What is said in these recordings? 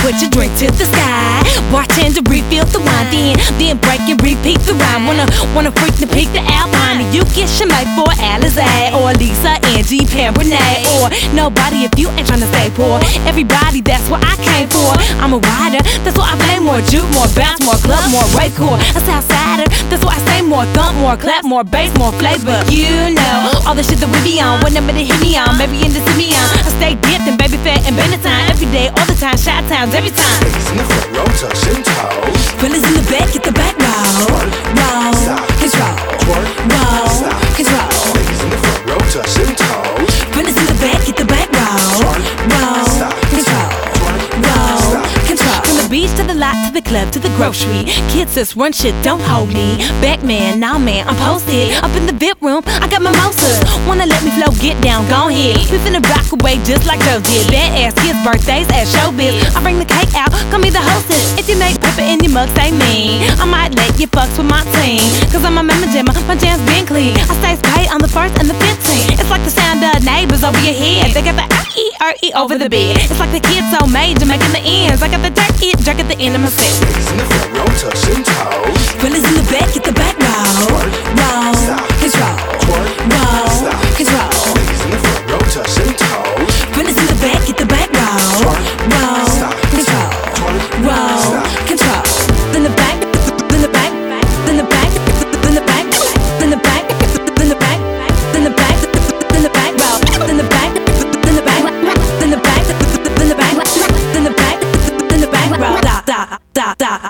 put your drink to the side. Bartender refill the wine, then then break and repeat the rhyme. Wanna wanna freak the peak the Alpine, you get Shemay for Alizé or Lisa, Angie, Pam, Renee, or nobody if you ain't tryna stay poor. Everybody, that's what I came for. I'm a rider, that's why I play more juke, more bounce, more club, more core. A Southsider, that's why I say more thump, more clap, more bass, more flavor. You know all the shit that we be on. Whenever they hit me on, maybe in the me on. Stay dipped and baby fat and Benetton every day, all the time. Shot towns every time. Ladies in the front row touching toes. Fellas in the back, get the back row. Roll, control. Stop. control. Ladies in the front row touching toes. Fellas in the back, get the back row. Stop. control. Roll, control. From the beach to the lot to the club to the grocery. Kids just run shit, don't hold me. Back man, now man, I'm posted. Up in the VIP room, I got mimosas. Wanna let me flow, get down, go ahead. We finna rock away just like those did. Badass kids, birthdays at showbiz. I bring the cake out, call me the hostess. If you make paper in your mug, say me. I might let you fucks with my team. Cause I'm a member jammer, my jam's been clean. I stay spray on the first and the 15th. It's like the sound of neighbors over your head. They got the R-E-R-E over the bed. It's like the kids so major, making the ends. I got the dirt, it, jerk at the end of my set. Ladies in the front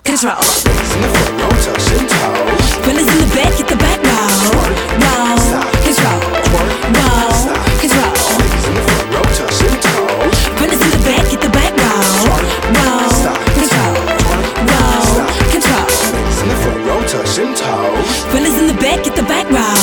da control. In the front row touching toes. Fellas in the back, get the back row. Roll, control. Roll, control. In the front row touching toes. Fellas in the back, get the back row. Roll, control. Roll, control. In the front row touching toes. Fellas in the back, get the back row.